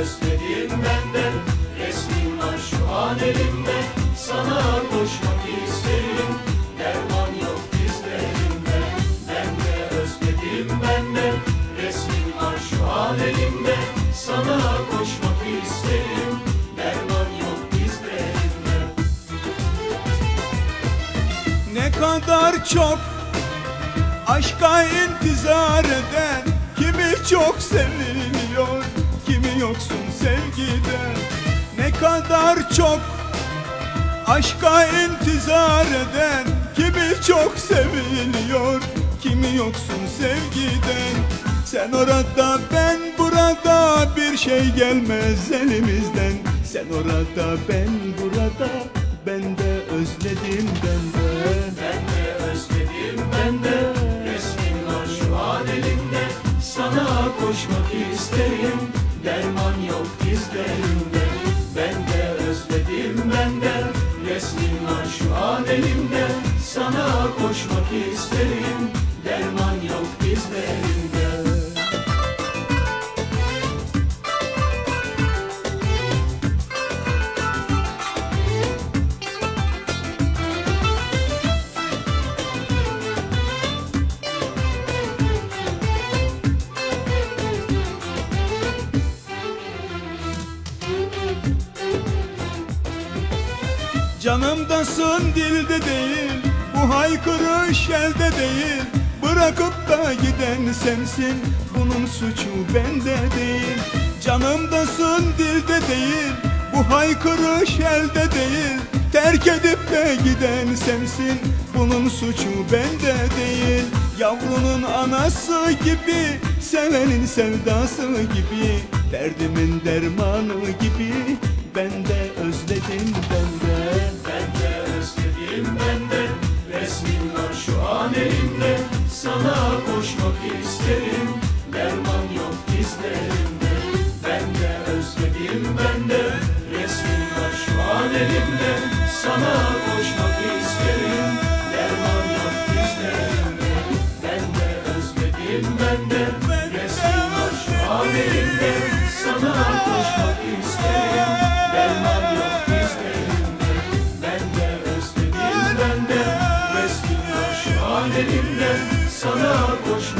özledin benden. Resmin var şu an elimde. Sana koşmak isterim. Derman yok dizlerimde. Ben de özledim benden. Resmin var şu an elimde. Sana koşmak isterim. Derman yok dizlerimde. Ne kadar çok Aşka intizar eden Kimi çok seviliyor yoksun sevgiden Ne kadar çok aşka intizar eden Kimi çok seviliyor, kimi yoksun sevgiden Sen orada ben burada bir şey gelmez elimizden. Sen orada ben burada ben de özledim ben de. Özledim ben de. Şu an Sana koşmak isterim Derman yok dizlerimde. Ben de özledim ben de Resmin var şu an elimde Sana koşmak isterim Canımdasın dilde değil Bu haykırış elde değil. Bırakıp da giden sensin Bunun suçu bende değil. Canımdasın dilde değil Bu haykırış elde değil. Terk edip de giden sensin Bunun suçu bende değil. Yavrunun anası gibi Sevenin sevdası gibi Derdimin dermanı gibi Ben elimde Sana koşmak isterim. Derman yok dizlerimde Ben de özledim ben de Resmin var şu an elimde Sana koşmak isterim. Derman yok dizlerimde Ben de özledim ben de Resmin var şu an elimde ellerimle sana koşmak